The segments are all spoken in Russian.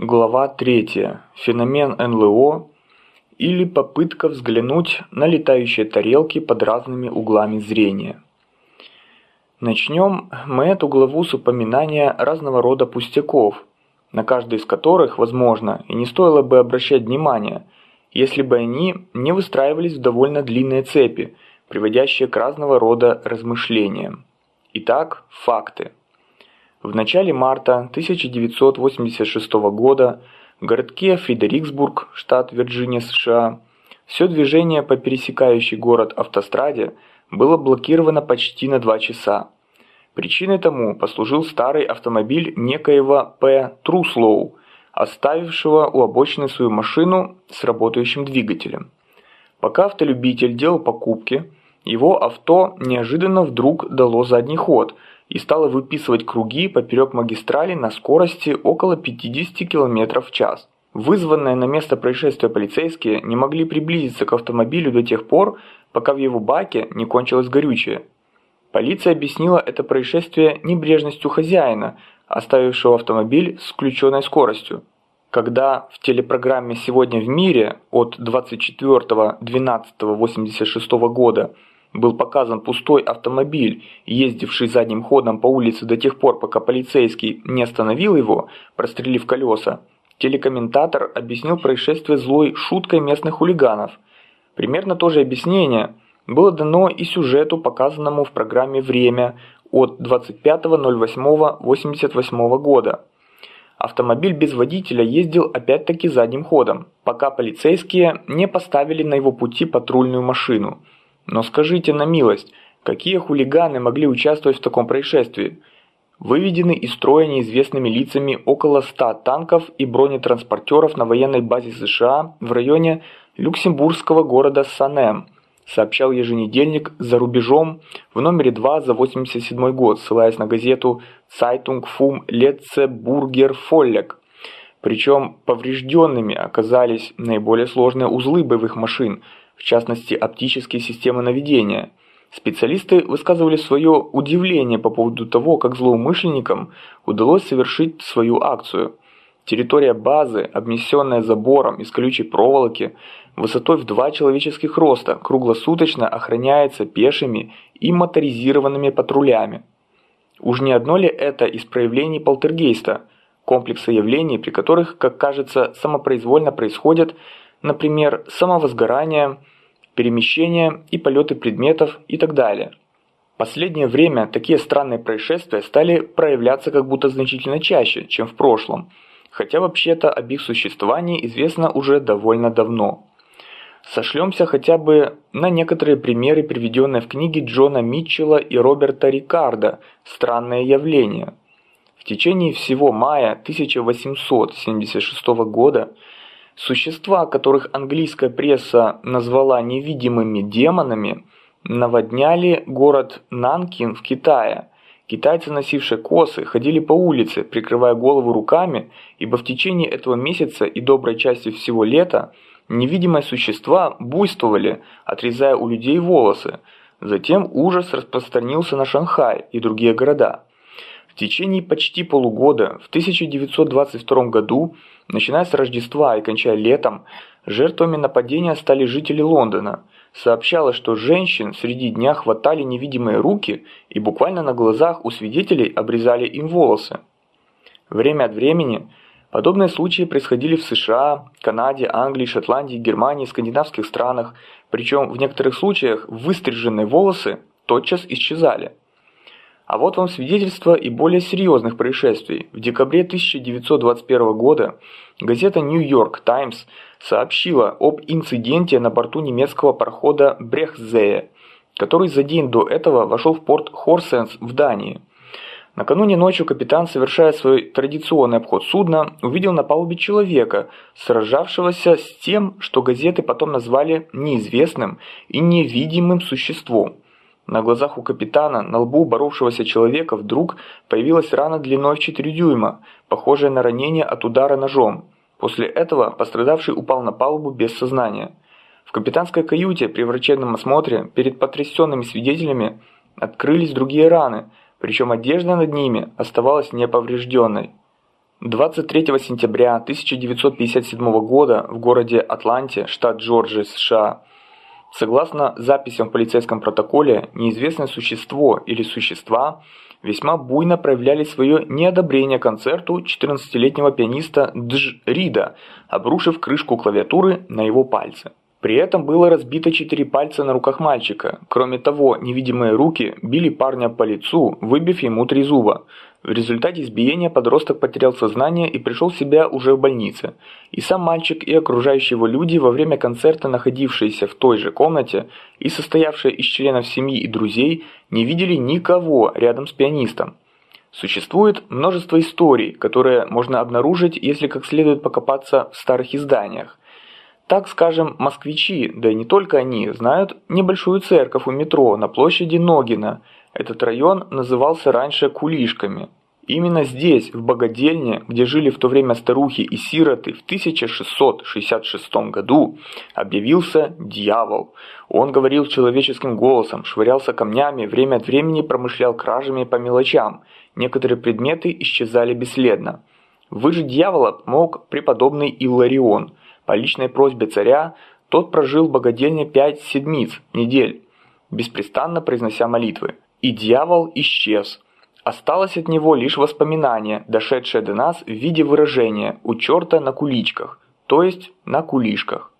Глава 3. Феномен НЛО или попытка взглянуть на летающие тарелки под разными углами зрения. Начнем мы эту главу с упоминания разного рода пустяков, на каждый из которых, возможно, и не стоило бы обращать внимание, если бы они не выстраивались в довольно длинные цепи, приводящие к разного рода размышлениям. Итак, факты. В начале марта 1986 года в городке Фредериксбург, штат Вирджиния, США, все движение по пересекающей город автостраде было блокировано почти на два часа. Причиной тому послужил старый автомобиль некоего П. Труслоу, оставившего у обочины свою машину с работающим двигателем. Пока автолюбитель делал покупки, его авто неожиданно вдруг дало задний ход – и стала выписывать круги поперек магистрали на скорости около 50 км в час. Вызванные на место происшествия полицейские не могли приблизиться к автомобилю до тех пор, пока в его баке не кончилось горючее. Полиция объяснила это происшествие небрежностью хозяина, оставившего автомобиль с включенной скоростью. Когда в телепрограмме «Сегодня в мире» от 24.12.86 года был показан пустой автомобиль, ездивший задним ходом по улице до тех пор, пока полицейский не остановил его, прострелив колеса. Телекомментатор объяснил происшествие злой шуткой местных хулиганов. Примерно то же объяснение было дано и сюжету, показанному в программе «Время» от 25.08.88 года. Автомобиль без водителя ездил опять-таки задним ходом, пока полицейские не поставили на его пути патрульную машину – но скажите на милость, какие хулиганы могли участвовать в таком происшествии? Выведены из строя неизвестными лицами около 100 танков и бронетранспортеров на военной базе США в районе люксембургского города Санем, сообщал еженедельник «За рубежом» в номере 2 за 87 год, ссылаясь на газету «Zeitung vom Letzeburger Volk». Причем поврежденными оказались наиболее сложные узлы боевых машин – в частности оптические системы наведения. Специалисты высказывали свое удивление по поводу того, как злоумышленникам удалось совершить свою акцию. Территория базы, обнесенная забором из колючей проволоки, высотой в два человеческих роста, круглосуточно охраняется пешими и моторизированными патрулями. Уж не одно ли это из проявлений полтергейста, комплекса явлений, при которых, как кажется, самопроизвольно происходят например, самовозгорание, перемещение и полеты предметов и так далее. Последнее время такие странные происшествия стали проявляться как будто значительно чаще, чем в прошлом, хотя вообще-то об их существовании известно уже довольно давно. Сошлемся хотя бы на некоторые примеры, приведенные в книге Джона Митчелла и Роберта Рикарда «Странные явления». В течение всего мая 1876 года Существа, которых английская пресса назвала невидимыми демонами, наводняли город Нанкин в Китае. Китайцы, носившие косы, ходили по улице, прикрывая голову руками, ибо в течение этого месяца и доброй части всего лета невидимые существа буйствовали, отрезая у людей волосы. Затем ужас распространился на Шанхай и другие города. В течение почти полугода, в 1922 году, Начиная с Рождества и кончая летом, жертвами нападения стали жители Лондона. Сообщалось, что женщин среди дня хватали невидимые руки и буквально на глазах у свидетелей обрезали им волосы. Время от времени подобные случаи происходили в США, Канаде, Англии, Шотландии, Германии, скандинавских странах, причем в некоторых случаях выстриженные волосы тотчас исчезали. А вот вам свидетельство и более серьезных происшествий. В декабре 1921 года газета New York Times сообщила об инциденте на борту немецкого парохода Брехзее, который за день до этого вошел в порт Хорсенс в Дании. Накануне ночью капитан, совершая свой традиционный обход судна, увидел на палубе человека, сражавшегося с тем, что газеты потом назвали неизвестным и невидимым существом. На глазах у капитана на лбу боровшегося человека вдруг появилась рана длиной в 4 дюйма, похожая на ранение от удара ножом. После этого пострадавший упал на палубу без сознания. В капитанской каюте при врачебном осмотре перед потрясенными свидетелями открылись другие раны, причем одежда над ними оставалась неповрежденной. 23 сентября 1957 года в городе Атланте, штат Джорджия, США, согласно записям в полицейском протоколе, неизвестное существо или существа весьма буйно проявляли свое неодобрение концерту 14-летнего пианиста Дж. Рида, обрушив крышку клавиатуры на его пальцы. При этом было разбито четыре пальца на руках мальчика. Кроме того, невидимые руки били парня по лицу, выбив ему три зуба. В результате избиения подросток потерял сознание и пришел в себя уже в больнице. И сам мальчик, и окружающие его люди во время концерта, находившиеся в той же комнате и состоявшие из членов семьи и друзей, не видели никого рядом с пианистом. Существует множество историй, которые можно обнаружить, если как следует покопаться в старых изданиях. Так, скажем, москвичи, да и не только они, знают небольшую церковь у метро на площади Ногина. Этот район назывался раньше Кулишками. Именно здесь, в богадельне, где жили в то время старухи и сироты, в 1666 году объявился дьявол. Он говорил человеческим голосом, швырялся камнями, время от времени промышлял кражами по мелочам. Некоторые предметы исчезали бесследно. Выжить дьявола мог преподобный Илларион – по личной просьбе царя тот прожил в богадельне пять седмиц, недель, беспрестанно произнося молитвы. И дьявол исчез. Осталось от него лишь воспоминание, дошедшее до нас в виде выражения «у черта на куличках», то есть на кулишках.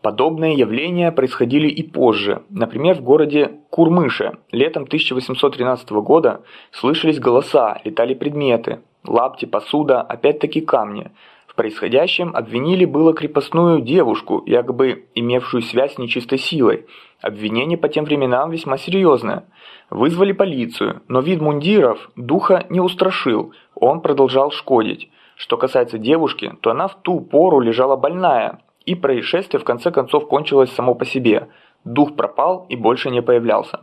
Подобные явления происходили и позже. Например, в городе Курмыше летом 1813 года слышались голоса, летали предметы, лапти, посуда, опять-таки камни – в происходящем обвинили было крепостную девушку, якобы имевшую связь с нечистой силой. Обвинение по тем временам весьма серьезное. Вызвали полицию, но вид мундиров духа не устрашил, он продолжал шкодить. Что касается девушки, то она в ту пору лежала больная, и происшествие в конце концов кончилось само по себе. Дух пропал и больше не появлялся.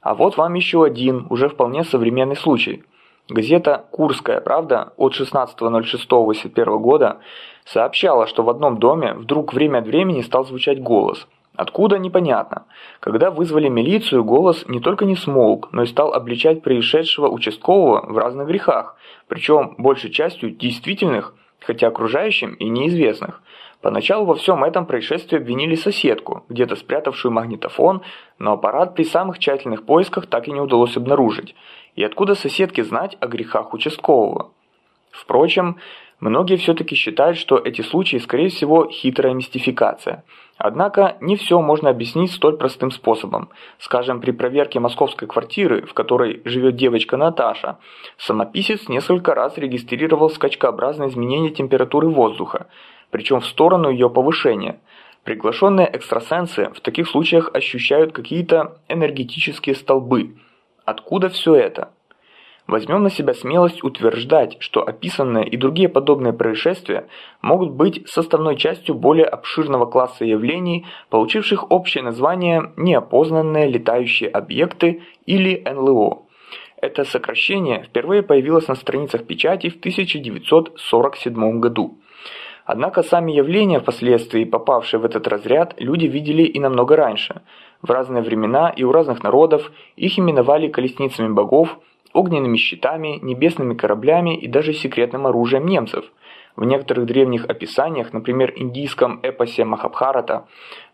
А вот вам еще один, уже вполне современный случай – Газета «Курская правда» от 16.06.81 года сообщала, что в одном доме вдруг время от времени стал звучать голос. Откуда – непонятно. Когда вызвали милицию, голос не только не смолк, но и стал обличать происшедшего участкового в разных грехах, причем большей частью действительных, хотя окружающим и неизвестных. Поначалу во всем этом происшествии обвинили соседку, где-то спрятавшую магнитофон, но аппарат при самых тщательных поисках так и не удалось обнаружить. И откуда соседке знать о грехах участкового? Впрочем, многие все-таки считают, что эти случаи, скорее всего, хитрая мистификация. Однако не все можно объяснить столь простым способом. Скажем, при проверке московской квартиры, в которой живет девочка Наташа, самописец несколько раз регистрировал скачкообразное изменение температуры воздуха, причем в сторону ее повышения. Приглашенные экстрасенсы в таких случаях ощущают какие-то энергетические столбы – Откуда все это? Возьмем на себя смелость утверждать, что описанные и другие подобные происшествия могут быть составной частью более обширного класса явлений, получивших общее название «неопознанные летающие объекты» или НЛО. Это сокращение впервые появилось на страницах печати в 1947 году. Однако сами явления, впоследствии попавшие в этот разряд, люди видели и намного раньше – в разные времена и у разных народов их именовали колесницами богов, огненными щитами, небесными кораблями и даже секретным оружием немцев. В некоторых древних описаниях, например, индийском эпосе Махабхарата,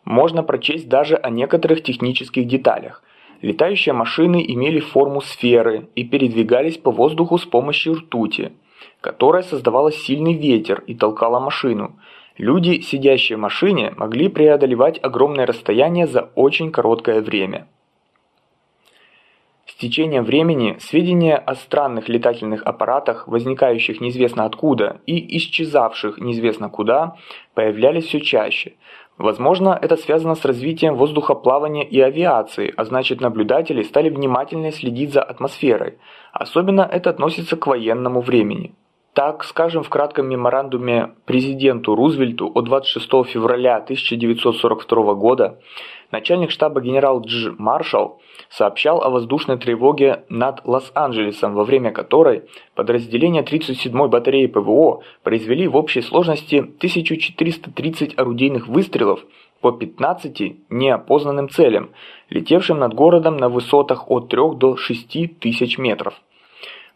можно прочесть даже о некоторых технических деталях. Летающие машины имели форму сферы и передвигались по воздуху с помощью ртути, которая создавала сильный ветер и толкала машину – Люди, сидящие в машине, могли преодолевать огромное расстояние за очень короткое время. С течением времени сведения о странных летательных аппаратах, возникающих неизвестно откуда и исчезавших неизвестно куда, появлялись все чаще. Возможно, это связано с развитием воздухоплавания и авиации, а значит наблюдатели стали внимательнее следить за атмосферой. Особенно это относится к военному времени. Так, скажем, в кратком меморандуме президенту Рузвельту от 26 февраля 1942 года начальник штаба генерал Дж. Маршалл сообщал о воздушной тревоге над Лос-Анджелесом, во время которой подразделения 37-й батареи ПВО произвели в общей сложности 1430 орудийных выстрелов по 15 неопознанным целям, летевшим над городом на высотах от 3 до 6 тысяч метров.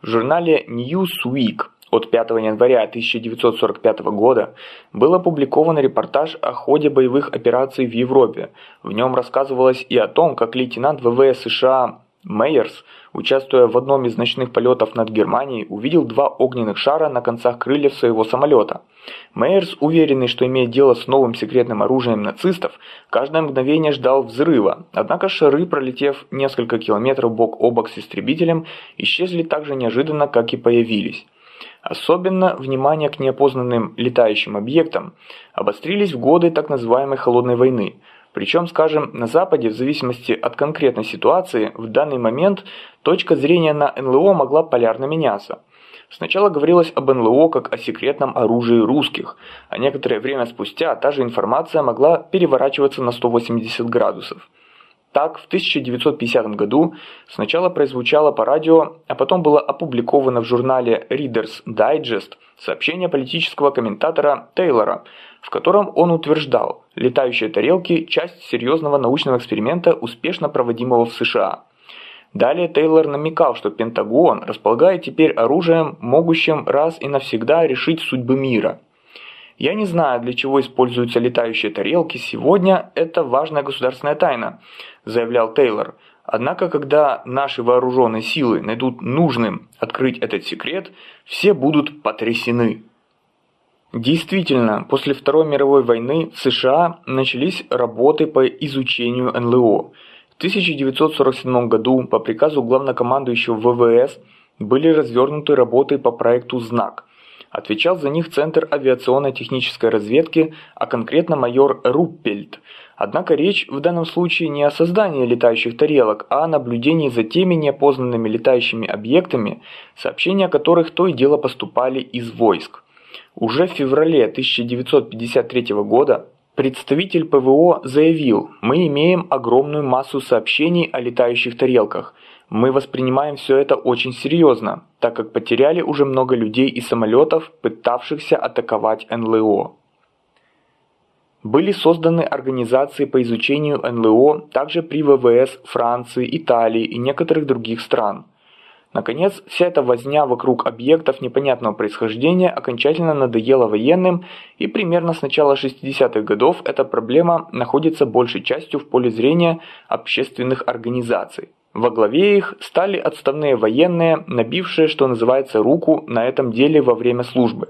В журнале Newsweek от 5 января 1945 года был опубликован репортаж о ходе боевых операций в Европе. В нем рассказывалось и о том, как лейтенант ВВС США Мейерс, участвуя в одном из ночных полетов над Германией, увидел два огненных шара на концах крыльев своего самолета. Мейерс, уверенный, что имеет дело с новым секретным оружием нацистов, каждое мгновение ждал взрыва, однако шары, пролетев несколько километров бок о бок с истребителем, исчезли так же неожиданно, как и появились. Особенно внимание к неопознанным летающим объектам обострились в годы так называемой «холодной войны», причем, скажем, на Западе, в зависимости от конкретной ситуации, в данный момент точка зрения на НЛО могла полярно меняться. Сначала говорилось об НЛО как о секретном оружии русских, а некоторое время спустя та же информация могла переворачиваться на 180 градусов. Так, в 1950 году сначала прозвучало по радио, а потом было опубликовано в журнале Reader's Digest сообщение политического комментатора Тейлора, в котором он утверждал, летающие тарелки – часть серьезного научного эксперимента, успешно проводимого в США. Далее Тейлор намекал, что Пентагон располагает теперь оружием, могущим раз и навсегда решить судьбы мира – я не знаю, для чего используются летающие тарелки, сегодня. Это важная государственная тайна, заявлял Тейлор. Однако, когда наши вооруженные силы найдут нужным открыть этот секрет, все будут потрясены. Действительно, после Второй мировой войны в США начались работы по изучению НЛО. В 1947 году по приказу главнокомандующего ВВС были развернуты работы по проекту «Знак», Отвечал за них Центр авиационной технической разведки, а конкретно майор Руппельт. Однако речь в данном случае не о создании летающих тарелок, а о наблюдении за теми неопознанными летающими объектами, сообщения о которых то и дело поступали из войск. Уже в феврале 1953 года представитель ПВО заявил, мы имеем огромную массу сообщений о летающих тарелках – мы воспринимаем все это очень серьезно, так как потеряли уже много людей и самолетов, пытавшихся атаковать НЛО. Были созданы организации по изучению НЛО также при ВВС Франции, Италии и некоторых других стран. Наконец, вся эта возня вокруг объектов непонятного происхождения окончательно надоела военным, и примерно с начала 60-х годов эта проблема находится большей частью в поле зрения общественных организаций. Во главе их стали отставные военные, набившие, что называется, руку на этом деле во время службы.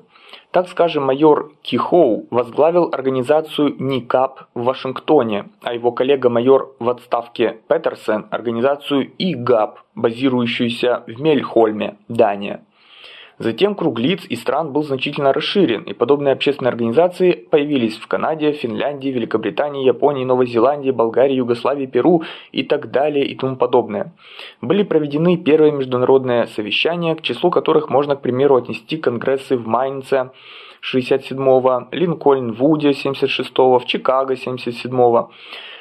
Так скажем, майор Кихоу возглавил организацию НИКАП в Вашингтоне, а его коллега-майор в отставке Петерсен – организацию ИГАП, базирующуюся в Мельхольме, Дания. Затем круг лиц и стран был значительно расширен, и подобные общественные организации появились в Канаде, Финляндии, Великобритании, Японии, Новой Зеландии, Болгарии, Югославии, Перу и так далее и тому подобное. Были проведены первые международные совещания, к числу которых можно, к примеру, отнести конгрессы в Майнце, 67-го, Линкольн-Вуде 76-го, в Чикаго 77-го.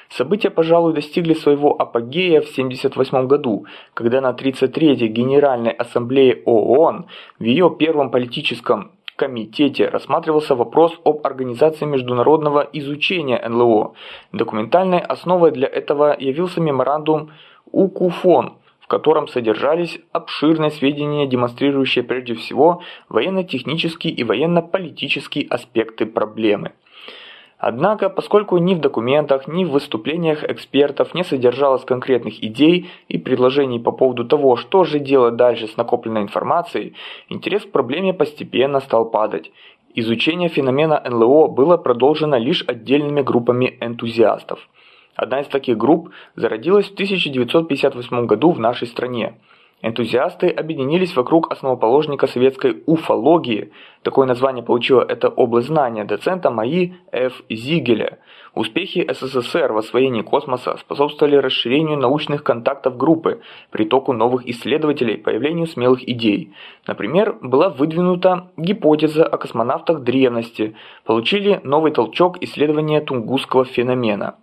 События, пожалуй, достигли своего апогея в 1978 году, когда на 33-й Генеральной Ассамблее ООН в ее первом политическом комитете рассматривался вопрос об организации международного изучения НЛО. Документальной основой для этого явился меморандум УКУФОН, в котором содержались обширные сведения, демонстрирующие прежде всего военно-технические и военно-политические аспекты проблемы. Однако, поскольку ни в документах, ни в выступлениях экспертов не содержалось конкретных идей и предложений по поводу того, что же делать дальше с накопленной информацией, интерес к проблеме постепенно стал падать. Изучение феномена НЛО было продолжено лишь отдельными группами энтузиастов. Одна из таких групп зародилась в 1958 году в нашей стране. Энтузиасты объединились вокруг основоположника советской уфологии, такое название получила эта область знания, доцента МАИ Ф. Зигеля. Успехи СССР в освоении космоса способствовали расширению научных контактов группы, притоку новых исследователей, появлению смелых идей. Например, была выдвинута гипотеза о космонавтах древности, получили новый толчок исследования тунгусского феномена.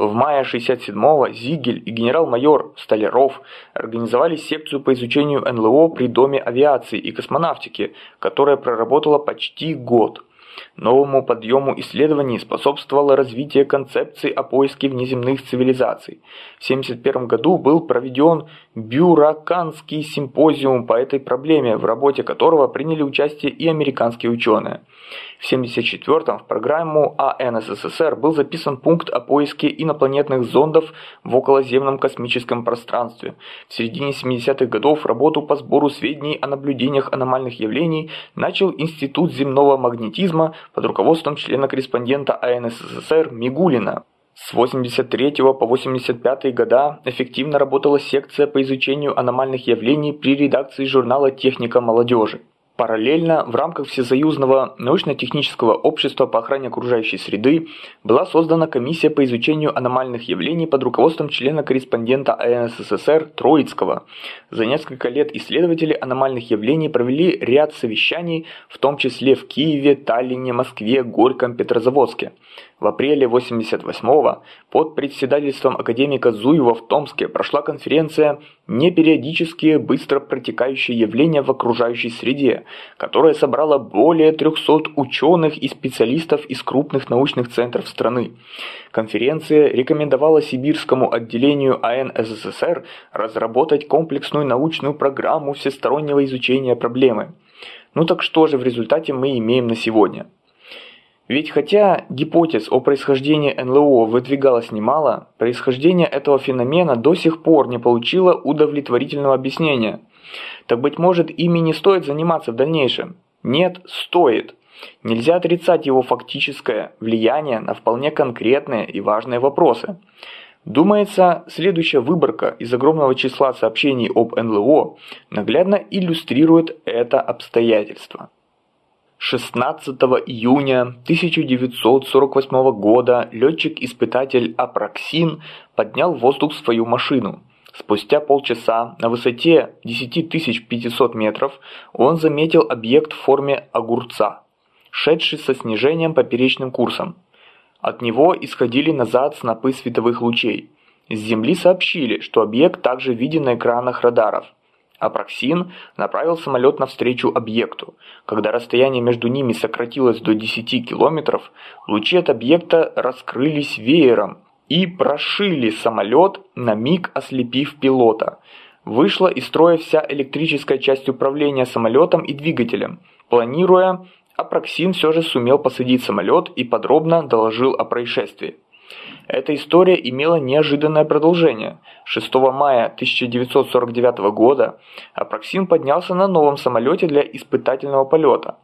В мае 67-го Зигель и генерал-майор Столяров организовали секцию по изучению НЛО при Доме авиации и космонавтики, которая проработала почти год. Новому подъему исследований способствовало развитие концепции о поиске внеземных цивилизаций. В 1971 году был проведен Бюраканский симпозиум по этой проблеме, в работе которого приняли участие и американские ученые. В 1974 в программу АН СССР был записан пункт о поиске инопланетных зондов в околоземном космическом пространстве. В середине 70-х годов работу по сбору сведений о наблюдениях аномальных явлений начал Институт земного магнетизма под руководством члена-корреспондента АН СССР Мигулина. С 83 по 85 года эффективно работала секция по изучению аномальных явлений при редакции журнала «Техника молодежи». Параллельно в рамках Всесоюзного научно-технического общества по охране окружающей среды была создана комиссия по изучению аномальных явлений под руководством члена-корреспондента АНССР Троицкого. За несколько лет исследователи аномальных явлений провели ряд совещаний, в том числе в Киеве, Таллине, Москве, Горьком, Петрозаводске. В апреле 88-го под председательством академика Зуева в Томске прошла конференция «Непериодические быстро протекающие явления в окружающей среде», которая собрала более 300 ученых и специалистов из крупных научных центров страны. Конференция рекомендовала Сибирскому отделению АН СССР разработать комплексную научную программу всестороннего изучения проблемы. Ну так что же в результате мы имеем на сегодня? Ведь хотя гипотез о происхождении НЛО выдвигалось немало, происхождение этого феномена до сих пор не получило удовлетворительного объяснения. Так быть может ими не стоит заниматься в дальнейшем? Нет, стоит. Нельзя отрицать его фактическое влияние на вполне конкретные и важные вопросы. Думается, следующая выборка из огромного числа сообщений об НЛО наглядно иллюстрирует это обстоятельство. 16 июня 1948 года летчик-испытатель Апраксин поднял в воздух свою машину. Спустя полчаса на высоте 10500 метров он заметил объект в форме огурца, шедший со снижением поперечным курсом. От него исходили назад снопы световых лучей. С Земли сообщили, что объект также виден на экранах радаров – Апраксин направил самолет навстречу объекту. Когда расстояние между ними сократилось до 10 километров, лучи от объекта раскрылись веером и прошили самолет, на миг ослепив пилота. Вышла из строя вся электрическая часть управления самолетом и двигателем. Планируя, Апраксин все же сумел посадить самолет и подробно доложил о происшествии. Эта история имела неожиданное продолжение. 6 мая 1949 года Апраксин поднялся на новом самолете для испытательного полета.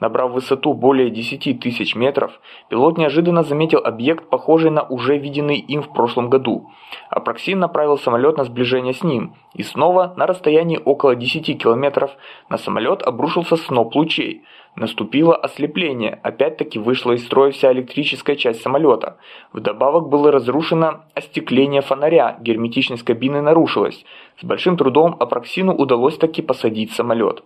Набрав высоту более 10 тысяч метров, пилот неожиданно заметил объект, похожий на уже виденный им в прошлом году. Апраксин направил самолет на сближение с ним, и снова на расстоянии около 10 километров на самолет обрушился сноп лучей. Наступило ослепление, опять-таки вышла из строя вся электрическая часть самолета. Вдобавок было разрушено остекление фонаря, герметичность кабины нарушилась. С большим трудом Апраксину удалось таки посадить самолет.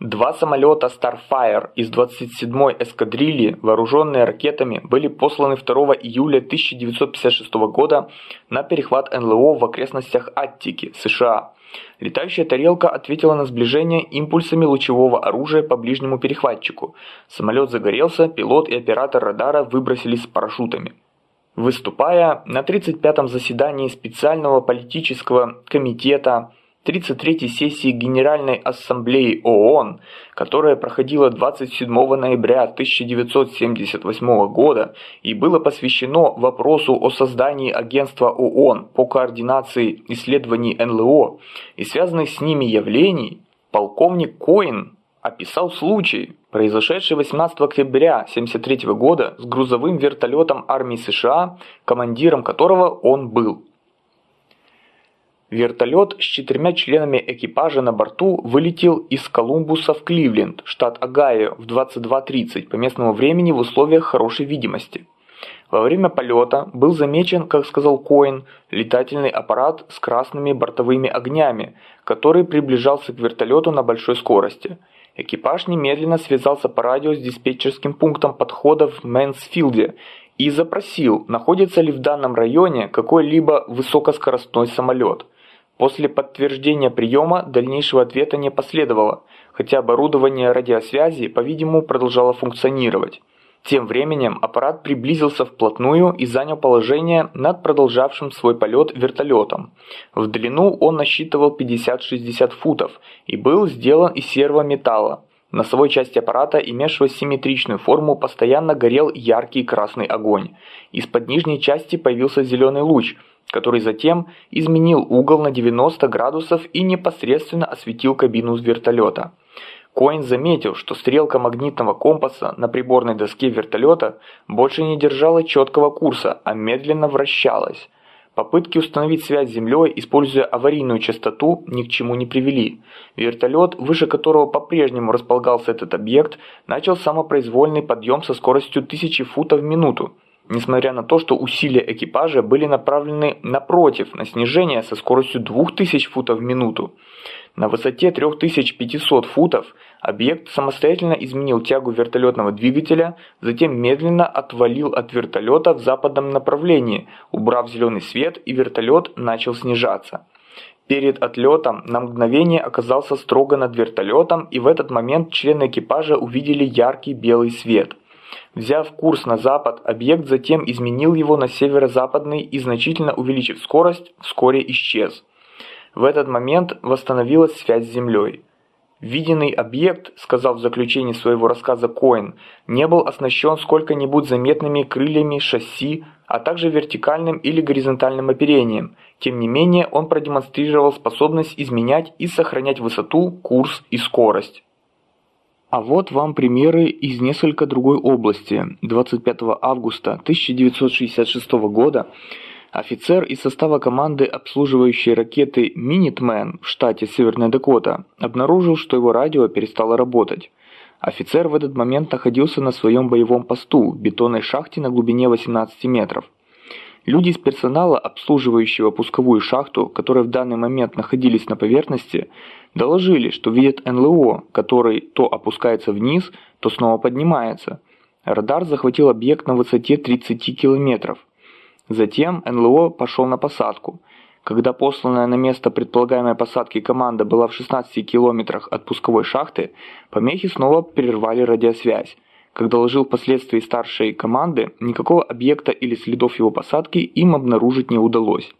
Два самолета Starfire из 27-й эскадрильи, вооруженные ракетами, были посланы 2 июля 1956 года на перехват НЛО в окрестностях Аттики, США. Летающая тарелка ответила на сближение импульсами лучевого оружия по ближнему перехватчику. Самолет загорелся, пилот и оператор радара выбросились с парашютами. Выступая на 35-м заседании специального политического комитета 33-й сессии Генеральной Ассамблеи ООН, которая проходила 27 ноября 1978 года и было посвящено вопросу о создании агентства ООН по координации исследований НЛО и связанных с ними явлений, полковник Коин описал случай, произошедший 18 октября 1973 года с грузовым вертолетом армии США, командиром которого он был. Вертолет с четырьмя членами экипажа на борту вылетел из Колумбуса в Кливленд, штат Огайо, в 22.30 по местному времени в условиях хорошей видимости. Во время полета был замечен, как сказал Коин, летательный аппарат с красными бортовыми огнями, который приближался к вертолету на большой скорости. Экипаж немедленно связался по радио с диспетчерским пунктом подхода в Мэнсфилде и запросил, находится ли в данном районе какой-либо высокоскоростной самолет. После подтверждения приема дальнейшего ответа не последовало. хотя оборудование радиосвязи, по-видимому, продолжало функционировать. Тем временем аппарат приблизился вплотную и занял положение над продолжавшим свой полет вертолетом. В длину он насчитывал 50-60 футов и был сделан из серого металла. На носовой части аппарата, имевшего симметричную форму, постоянно горел яркий красный огонь. Из-под нижней части появился зеленый луч, который затем изменил угол на 90 градусов и непосредственно осветил кабину вертолета. Коин заметил, что стрелка магнитного компаса на приборной доске вертолета больше не держала четкого курса, а медленно вращалась. Попытки установить связь с Землей, используя аварийную частоту, ни к чему не привели. Вертолет, выше которого по-прежнему располагался этот объект, начал самопроизвольный подъем со скоростью 1000 футов в минуту, несмотря на то, что усилия экипажа были направлены напротив, на снижение со скоростью 2000 футов в минуту. На высоте 3500 футов объект самостоятельно изменил тягу вертолетного двигателя, затем медленно отвалил от вертолета в западном направлении, убрав зеленый свет и вертолет начал снижаться. Перед отлетом на мгновение оказался строго над вертолетом и в этот момент члены экипажа увидели яркий белый свет. Взяв курс на запад, объект затем изменил его на северо-западный и значительно увеличив скорость, вскоре исчез. В этот момент восстановилась связь с Землей. Виденный объект, сказал в заключении своего рассказа Коэн, не был оснащен сколько-нибудь заметными крыльями шасси, а также вертикальным или горизонтальным оперением. Тем не менее, он продемонстрировал способность изменять и сохранять высоту, курс и скорость. А вот вам примеры из несколько другой области. 25 августа 1966 года Офицер из состава команды, обслуживающей ракеты «Минитмен» в штате Северная Дакота, обнаружил, что его радио перестало работать. Офицер в этот момент находился на своем боевом посту в бетонной шахте на глубине 18 метров. Люди из персонала, обслуживающего пусковую шахту, которые в данный момент находились на поверхности, доложили, что видят НЛО, который то опускается вниз, то снова поднимается. Радар захватил объект на высоте 30 километров. Затем НЛО пошел на посадку. Когда посланная на место предполагаемой посадки команда была в 16 километрах от пусковой шахты, помехи снова прервали радиосвязь. Как доложил впоследствии старшей команды, никакого объекта или следов его посадки им обнаружить не удалось.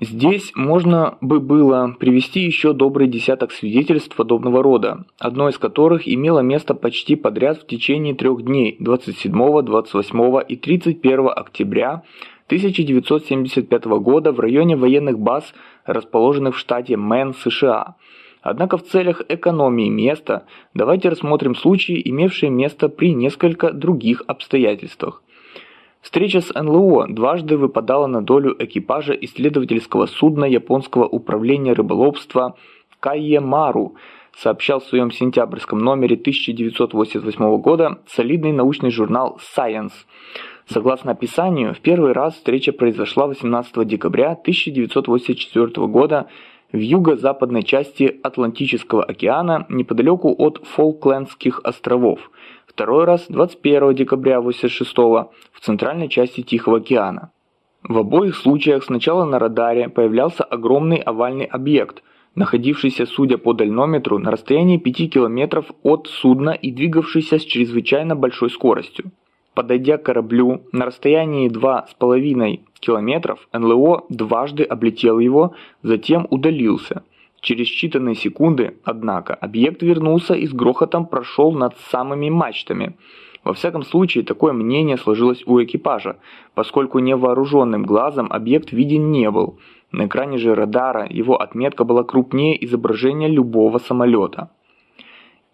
Здесь можно бы было привести еще добрый десяток свидетельств подобного рода, одно из которых имело место почти подряд в течение трех дней 27, 28 и 31 октября 1975 года в районе военных баз, расположенных в штате Мэн, США. Однако в целях экономии места давайте рассмотрим случаи, имевшие место при несколько других обстоятельствах. Встреча с НЛО дважды выпадала на долю экипажа исследовательского судна японского управления рыболовства Кайемару, сообщал в своем сентябрьском номере 1988 года солидный научный журнал Science. Согласно описанию, в первый раз встреча произошла 18 декабря 1984 года в юго-западной части Атлантического океана неподалеку от Фолклендских островов. Второй раз 21 декабря 1986 в центральной части Тихого океана. В обоих случаях сначала на радаре появлялся огромный овальный объект, находившийся, судя по дальнометру, на расстоянии 5 километров от судна и двигавшийся с чрезвычайно большой скоростью. Подойдя к кораблю на расстоянии 2,5 километров, НЛО дважды облетел его, затем удалился. Через считанные секунды, однако, объект вернулся и с грохотом прошел над самыми мачтами. Во всяком случае, такое мнение сложилось у экипажа, поскольку невооруженным глазом объект виден не был. На экране же радара его отметка была крупнее изображения любого самолета.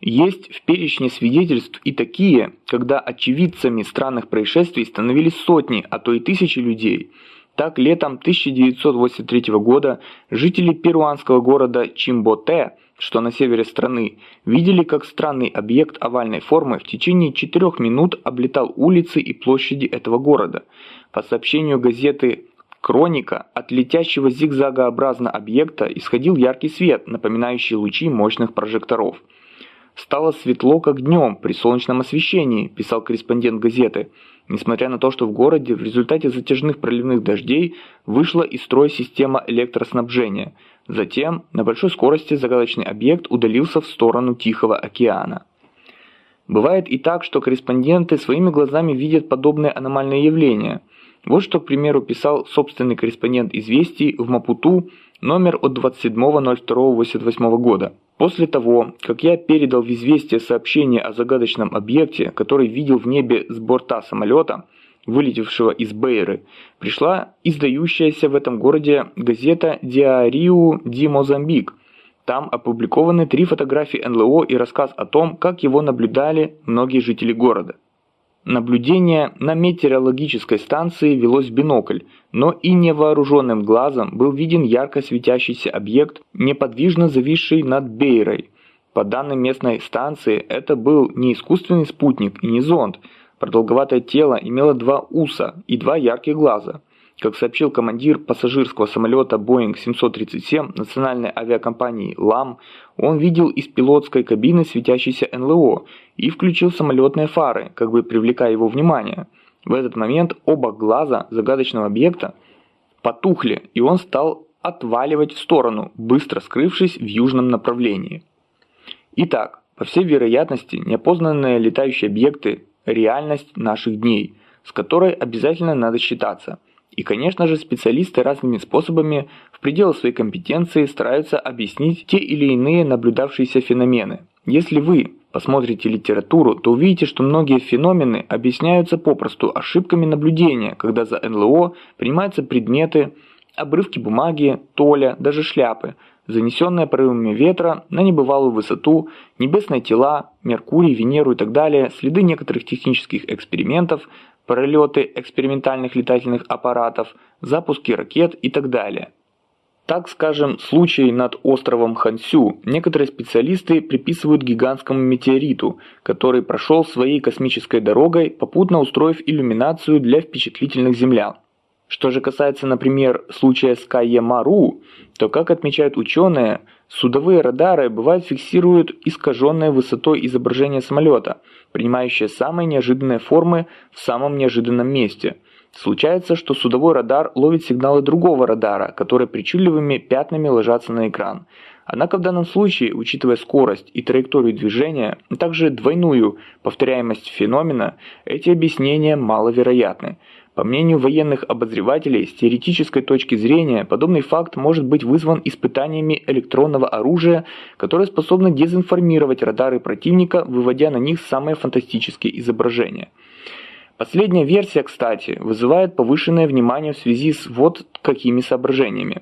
Есть в перечне свидетельств и такие, когда очевидцами странных происшествий становились сотни, а то и тысячи людей. Так, летом 1983 года жители перуанского города Чимботе, что на севере страны, видели, как странный объект овальной формы в течение четырех минут облетал улицы и площади этого города. По сообщению газеты «Кроника», от летящего зигзагообразно объекта исходил яркий свет, напоминающий лучи мощных прожекторов. «Стало светло, как днем, при солнечном освещении», – писал корреспондент газеты. Несмотря на то, что в городе в результате затяжных проливных дождей вышла из строя система электроснабжения. Затем на большой скорости загадочный объект удалился в сторону Тихого океана. Бывает и так, что корреспонденты своими глазами видят подобные аномальные явления. Вот что, к примеру, писал собственный корреспондент «Известий» в Мапуту номер от 27.02.88 года. После того, как я передал в «Известие» сообщение о загадочном объекте, который видел в небе с борта самолета, вылетевшего из Бейры, пришла издающаяся в этом городе газета «Диариу ди Мозамбик», там опубликованы три фотографии НЛО и рассказ о том, как его наблюдали многие жители города. Наблюдение на метеорологической станции велось в бинокль, но и невооруженным глазом был виден ярко светящийся объект, неподвижно зависший над Бейрой. По данным местной станции, это был не искусственный спутник и не зонд. Продолговатое тело имело два уса и два ярких глаза. Как сообщил командир пассажирского самолета Boeing 737 национальной авиакомпании «ЛАМ», он видел из пилотской кабины светящийся НЛО и включил самолетные фары, как бы привлекая его внимание. В этот момент оба глаза загадочного объекта потухли, и он стал отваливать в сторону, быстро скрывшись в южном направлении. Итак, по всей вероятности, неопознанные летающие объекты – реальность наших дней, с которой обязательно надо считаться – и, конечно же, специалисты разными способами в пределах своей компетенции стараются объяснить те или иные наблюдавшиеся феномены. Если вы посмотрите литературу, то увидите, что многие феномены объясняются попросту ошибками наблюдения, когда за НЛО принимаются предметы, обрывки бумаги, толя, даже шляпы, занесенные порывами ветра на небывалую высоту, небесные тела, Меркурий, Венеру и так далее, следы некоторых технических экспериментов, пролеты экспериментальных летательных аппаратов, запуски ракет и так далее. Так скажем, случай над островом Хансю некоторые специалисты приписывают гигантскому метеориту, который прошел своей космической дорогой, попутно устроив иллюминацию для впечатлительных землян. Что же касается, например, случая с Кайемару, то, как отмечают ученые, судовые радары бывают фиксируют искаженное высотой изображение самолета, принимающее самые неожиданные формы в самом неожиданном месте. Случается, что судовой радар ловит сигналы другого радара, которые причудливыми пятнами ложатся на экран. Однако в данном случае, учитывая скорость и траекторию движения, а также двойную повторяемость феномена, эти объяснения маловероятны. По мнению военных обозревателей, с теоретической точки зрения, подобный факт может быть вызван испытаниями электронного оружия, которое способно дезинформировать радары противника, выводя на них самые фантастические изображения. Последняя версия, кстати, вызывает повышенное внимание в связи с вот какими соображениями.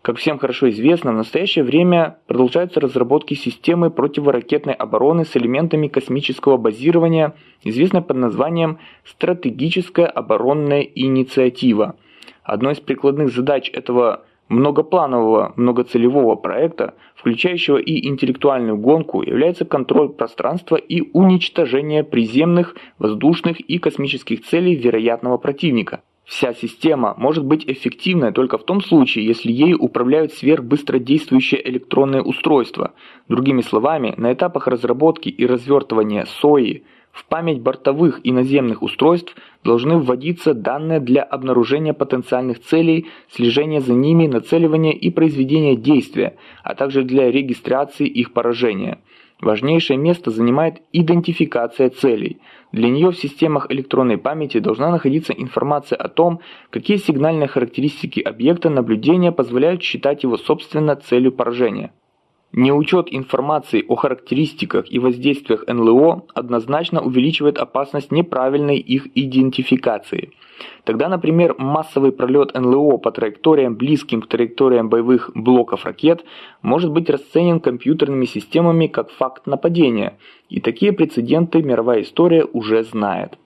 Как всем хорошо известно, в настоящее время продолжаются разработки системы противоракетной обороны с элементами космического базирования, известной под названием «Стратегическая оборонная инициатива». Одной из прикладных задач этого многопланового, многоцелевого проекта, включающего и интеллектуальную гонку, является контроль пространства и уничтожение приземных, воздушных и космических целей вероятного противника. Вся система может быть эффективной только в том случае, если ею управляют сверхбыстродействующие электронные устройства. Другими словами, на этапах разработки и развертывания СОИ в память бортовых и наземных устройств должны вводиться данные для обнаружения потенциальных целей, слежения за ними, нацеливания и произведения действия, а также для регистрации их поражения. Важнейшее место занимает идентификация целей. Для нее в системах электронной памяти должна находиться информация о том, какие сигнальные характеристики объекта наблюдения позволяют считать его собственно целью поражения. Неучет информации о характеристиках и воздействиях НЛО однозначно увеличивает опасность неправильной их идентификации. Тогда, например, массовый пролет НЛО по траекториям, близким к траекториям боевых блоков ракет, может быть расценен компьютерными системами как факт нападения, и такие прецеденты мировая история уже знает.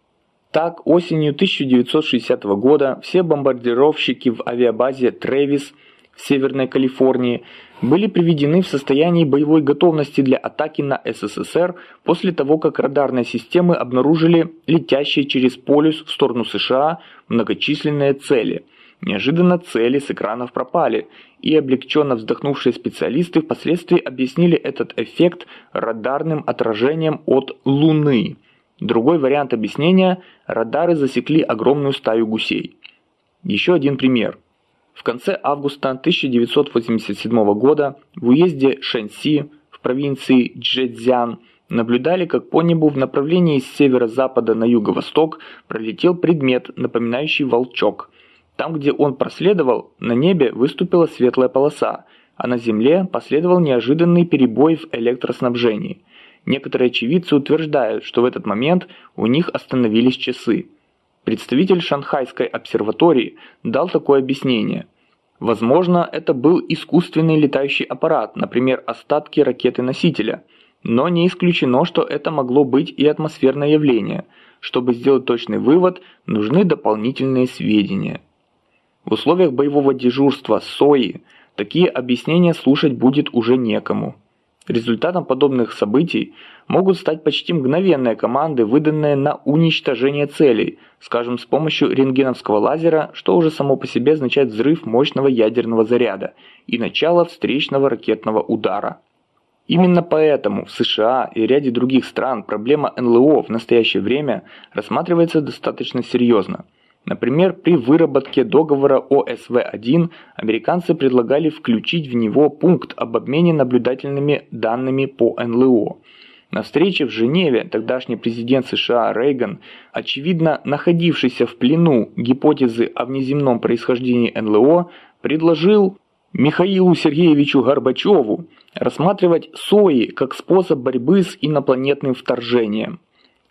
Так, осенью 1960 года все бомбардировщики в авиабазе Трэвис в Северной Калифорнии были приведены в состояние боевой готовности для атаки на СССР после того, как радарные системы обнаружили летящие через полюс в сторону США многочисленные цели. Неожиданно цели с экранов пропали, и облегченно вздохнувшие специалисты впоследствии объяснили этот эффект радарным отражением от Луны. Другой вариант объяснения – радары засекли огромную стаю гусей. Еще один пример – В конце августа 1987 года в уезде Шэньси в провинции Чжэцзян наблюдали, как по небу в направлении с северо-запада на юго-восток пролетел предмет, напоминающий волчок. Там, где он проследовал, на небе выступила светлая полоса, а на земле последовал неожиданный перебой в электроснабжении. Некоторые очевидцы утверждают, что в этот момент у них остановились часы. Представитель Шанхайской обсерватории дал такое объяснение. Возможно, это был искусственный летающий аппарат, например, остатки ракеты-носителя. Но не исключено, что это могло быть и атмосферное явление. Чтобы сделать точный вывод, нужны дополнительные сведения. В условиях боевого дежурства СОИ такие объяснения слушать будет уже некому. Результатом подобных событий могут стать почти мгновенные команды, выданные на уничтожение целей, скажем, с помощью рентгеновского лазера, что уже само по себе означает взрыв мощного ядерного заряда и начало встречного ракетного удара. Именно поэтому в США и ряде других стран проблема НЛО в настоящее время рассматривается достаточно серьезно – Например, при выработке договора ОСВ-1 американцы предлагали включить в него пункт об обмене наблюдательными данными по НЛО. На встрече в Женеве тогдашний президент США Рейган, очевидно находившийся в плену гипотезы о внеземном происхождении НЛО, предложил Михаилу Сергеевичу Горбачеву рассматривать СОИ как способ борьбы с инопланетным вторжением.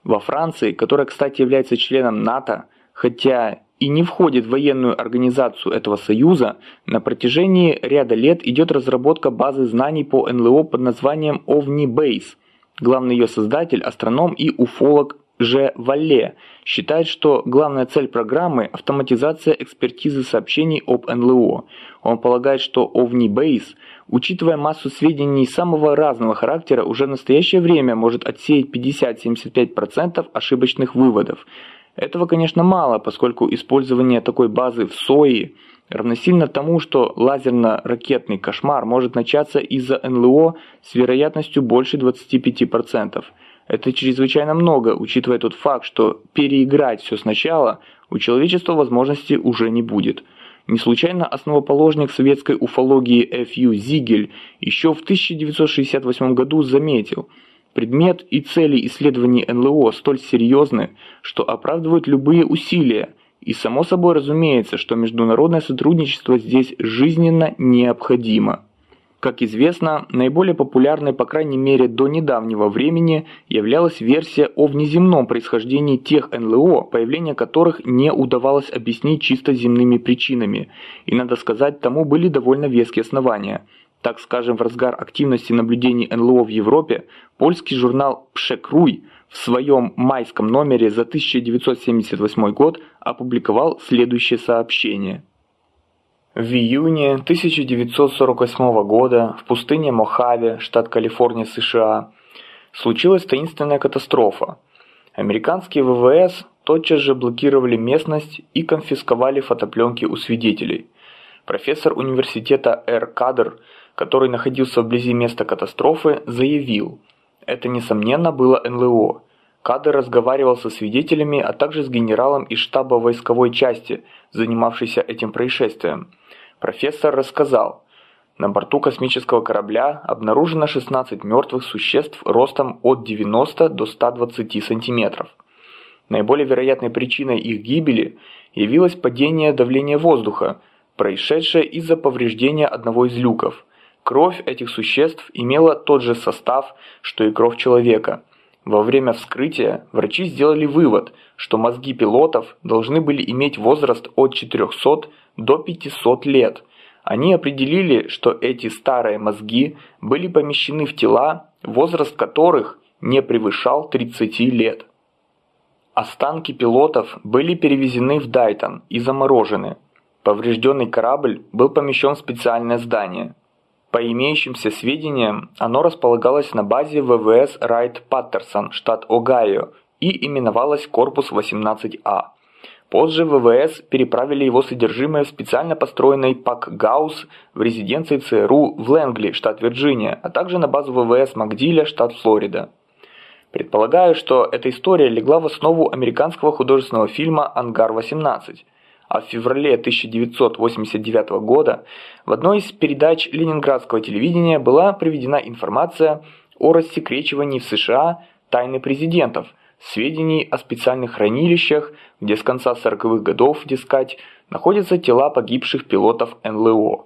Во Франции, которая, кстати, является членом НАТО, хотя и не входит в военную организацию этого союза, на протяжении ряда лет идет разработка базы знаний по НЛО под названием OVNI-Base. Главный ее создатель, астроном и уфолог Ж. Валле считает, что главная цель программы – автоматизация экспертизы сообщений об НЛО. Он полагает, что OVNI-Base, учитывая массу сведений самого разного характера, уже в настоящее время может отсеять 50-75% ошибочных выводов. Этого, конечно, мало, поскольку использование такой базы в СОИ равносильно тому, что лазерно-ракетный кошмар может начаться из-за НЛО с вероятностью больше 25%. Это чрезвычайно много, учитывая тот факт, что переиграть все сначала у человечества возможности уже не будет. Не случайно основоположник советской уфологии Ф.Ю. Зигель еще в 1968 году заметил – Предмет и цели исследований НЛО столь серьезны, что оправдывают любые усилия, и само собой разумеется, что международное сотрудничество здесь жизненно необходимо. Как известно, наиболее популярной, по крайней мере до недавнего времени, являлась версия о внеземном происхождении тех НЛО, появление которых не удавалось объяснить чисто земными причинами, и надо сказать, тому были довольно веские основания – так скажем, в разгар активности наблюдений НЛО в Европе, польский журнал «Пшекруй» в своем майском номере за 1978 год опубликовал следующее сообщение. В июне 1948 года в пустыне Мохаве, штат Калифорния, США, случилась таинственная катастрофа. Американские ВВС тотчас же блокировали местность и конфисковали фотопленки у свидетелей. Профессор университета Р. Кадр который находился вблизи места катастрофы, заявил, это несомненно было НЛО. Кадр разговаривал со свидетелями, а также с генералом из штаба войсковой части, занимавшейся этим происшествием. Профессор рассказал, на борту космического корабля обнаружено 16 мертвых существ ростом от 90 до 120 сантиметров. Наиболее вероятной причиной их гибели явилось падение давления воздуха, происшедшее из-за повреждения одного из люков – Кровь этих существ имела тот же состав, что и кровь человека. Во время вскрытия врачи сделали вывод, что мозги пилотов должны были иметь возраст от 400 до 500 лет. Они определили, что эти старые мозги были помещены в тела, возраст которых не превышал 30 лет. Останки пилотов были перевезены в Дайтон и заморожены. Поврежденный корабль был помещен в специальное здание – по имеющимся сведениям, оно располагалось на базе ВВС Райт-Паттерсон, штат Огайо, и именовалось Корпус 18А. Позже ВВС переправили его содержимое в специально построенный ПАК Гаусс в резиденции ЦРУ в Лэнгли, штат Вирджиния, а также на базу ВВС Макдиля, штат Флорида. Предполагаю, что эта история легла в основу американского художественного фильма «Ангар-18», а в феврале 1989 года в одной из передач ленинградского телевидения была приведена информация о рассекречивании в США тайны президентов, сведений о специальных хранилищах, где с конца 40-х годов, дескать, находятся тела погибших пилотов НЛО.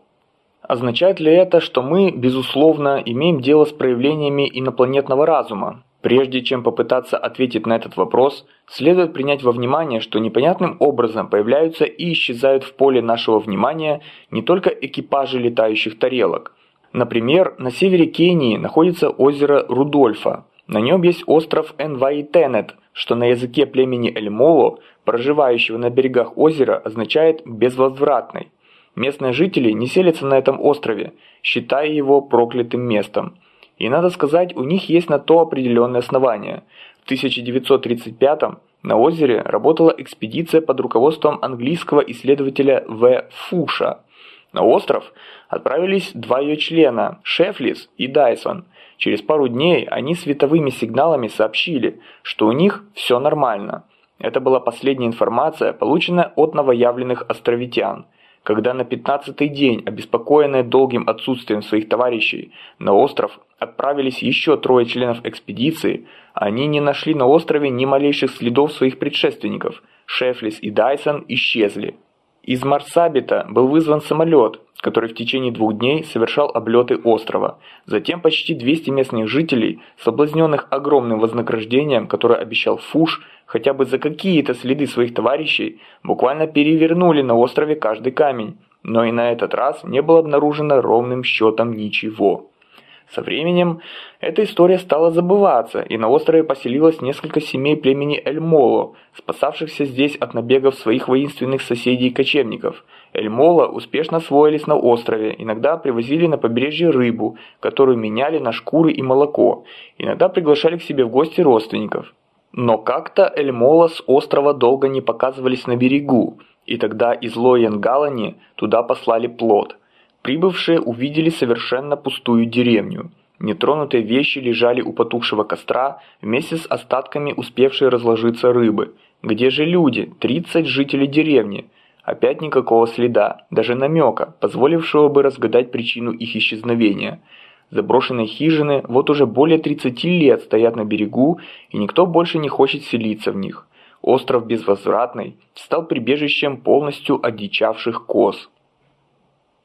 Означает ли это, что мы, безусловно, имеем дело с проявлениями инопланетного разума, Прежде чем попытаться ответить на этот вопрос, следует принять во внимание, что непонятным образом появляются и исчезают в поле нашего внимания не только экипажи летающих тарелок. Например, на севере Кении находится озеро Рудольфа. На нем есть остров Энваитенет, что на языке племени Эльмоло, проживающего на берегах озера, означает «безвозвратный». Местные жители не селятся на этом острове, считая его проклятым местом. И надо сказать, у них есть на то определенные основания. В 1935 на озере работала экспедиция под руководством английского исследователя В. Фуша. На остров отправились два ее члена – Шефлис и Дайсон. Через пару дней они световыми сигналами сообщили, что у них все нормально. Это была последняя информация, полученная от новоявленных островитян – когда на пятнадцатый день, обеспокоенные долгим отсутствием своих товарищей, на остров отправились еще трое членов экспедиции, они не нашли на острове ни малейших следов своих предшественников. Шефлис и Дайсон исчезли. Из Марсабита был вызван самолет, который в течение двух дней совершал облеты острова. Затем почти 200 местных жителей, соблазненных огромным вознаграждением, которое обещал Фуш, хотя бы за какие-то следы своих товарищей, буквально перевернули на острове каждый камень. Но и на этот раз не было обнаружено ровным счетом ничего. Со временем эта история стала забываться, и на острове поселилось несколько семей племени Эльмоло, спасавшихся здесь от набегов своих воинственных соседей-кочевников. Эльмоло успешно освоились на острове, иногда привозили на побережье рыбу, которую меняли на шкуры и молоко, иногда приглашали к себе в гости родственников. Но как-то Эльмоло с острова долго не показывались на берегу, и тогда из Лоенгалани туда послали плод – Прибывшие увидели совершенно пустую деревню. Нетронутые вещи лежали у потухшего костра вместе с остатками успевшей разложиться рыбы. Где же люди? 30 жителей деревни. Опять никакого следа, даже намека, позволившего бы разгадать причину их исчезновения. Заброшенные хижины вот уже более 30 лет стоят на берегу, и никто больше не хочет селиться в них. Остров Безвозвратный стал прибежищем полностью одичавших коз.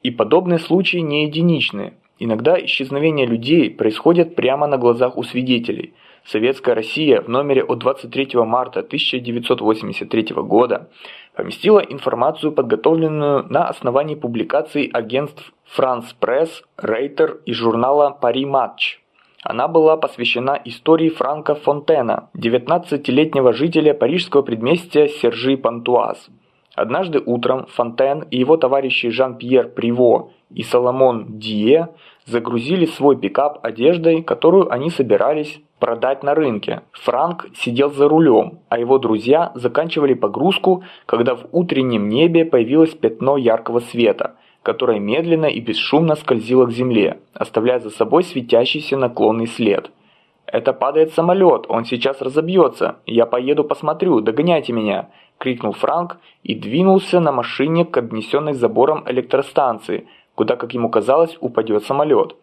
И подобные случаи не единичны. Иногда исчезновения людей происходят прямо на глазах у свидетелей. Советская Россия в номере от 23 марта 1983 года поместила информацию, подготовленную на основании публикаций агентств France Press, Рейтер и журнала Paris Match. Она была посвящена истории Франка Фонтена, 19-летнего жителя парижского предместья Сержи Пантуаз. Однажды утром Фонтен и его товарищи Жан-Пьер Приво и Соломон Дие загрузили свой пикап одеждой, которую они собирались продать на рынке. Франк сидел за рулем, а его друзья заканчивали погрузку, когда в утреннем небе появилось пятно яркого света, которое медленно и бесшумно скользило к земле, оставляя за собой светящийся наклонный след. «Это падает самолет, он сейчас разобьется, я поеду посмотрю, догоняйте меня», крикнул Франк и двинулся на машине к обнесенной забором электростанции, куда, как ему казалось, упадет самолет.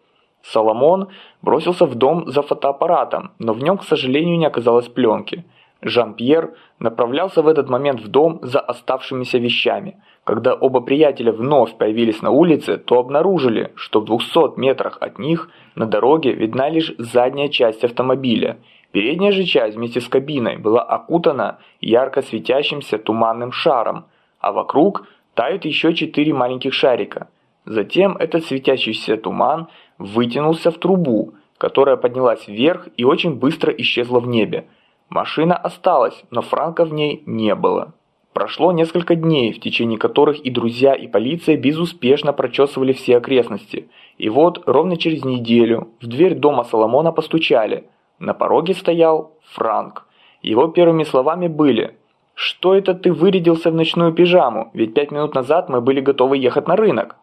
Соломон бросился в дом за фотоаппаратом, но в нем, к сожалению, не оказалось пленки. Жан-Пьер направлялся в этот момент в дом за оставшимися вещами. Когда оба приятеля вновь появились на улице, то обнаружили, что в 200 метрах от них на дороге видна лишь задняя часть автомобиля – Передняя же часть вместе с кабиной была окутана ярко светящимся туманным шаром, а вокруг тают еще четыре маленьких шарика. Затем этот светящийся туман вытянулся в трубу, которая поднялась вверх и очень быстро исчезла в небе. Машина осталась, но Франка в ней не было. Прошло несколько дней, в течение которых и друзья, и полиция безуспешно прочесывали все окрестности. И вот, ровно через неделю, в дверь дома Соломона постучали – на пороге стоял Франк. Его первыми словами были «Что это ты вырядился в ночную пижаму? Ведь пять минут назад мы были готовы ехать на рынок».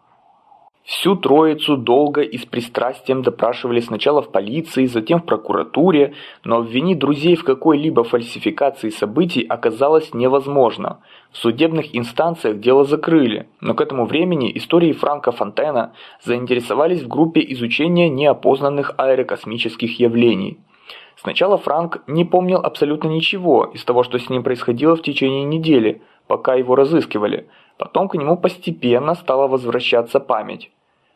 Всю троицу долго и с пристрастием допрашивали сначала в полиции, затем в прокуратуре, но обвинить друзей в какой-либо фальсификации событий оказалось невозможно. В судебных инстанциях дело закрыли, но к этому времени истории Франка Фонтена заинтересовались в группе изучения неопознанных аэрокосмических явлений. Сначала Франк не помнил абсолютно ничего из того, что с ним происходило в течение недели, пока его разыскивали. Потом к нему постепенно стала возвращаться память.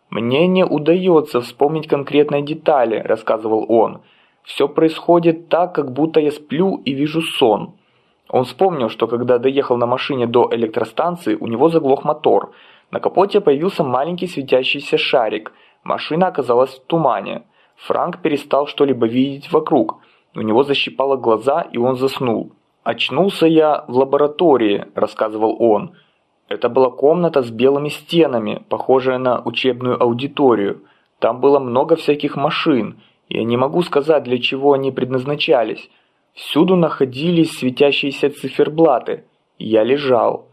«Мне не удается вспомнить конкретные детали», – рассказывал он. «Все происходит так, как будто я сплю и вижу сон». Он вспомнил, что когда доехал на машине до электростанции, у него заглох мотор. На капоте появился маленький светящийся шарик. Машина оказалась в тумане. Франк перестал что-либо видеть вокруг. У него защипало глаза, и он заснул. «Очнулся я в лаборатории», – рассказывал он. Это была комната с белыми стенами, похожая на учебную аудиторию. Там было много всяких машин. Я не могу сказать, для чего они предназначались. Всюду находились светящиеся циферблаты. Я лежал.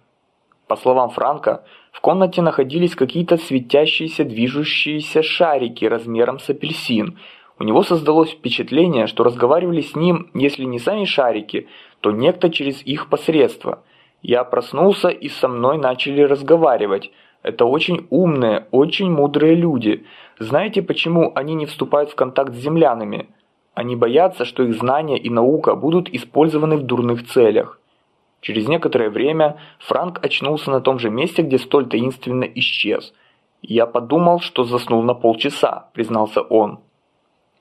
По словам Франка, в комнате находились какие-то светящиеся движущиеся шарики размером с апельсин. У него создалось впечатление, что разговаривали с ним, если не сами шарики, то некто через их посредство – я проснулся и со мной начали разговаривать. Это очень умные, очень мудрые люди. Знаете, почему они не вступают в контакт с землянами? Они боятся, что их знания и наука будут использованы в дурных целях. Через некоторое время Франк очнулся на том же месте, где столь таинственно исчез. «Я подумал, что заснул на полчаса», – признался он.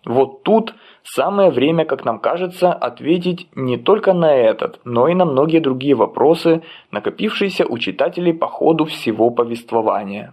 Вот тут самое время, как нам кажется, ответить не только на этот, но и на многие другие вопросы, накопившиеся у читателей по ходу всего повествования.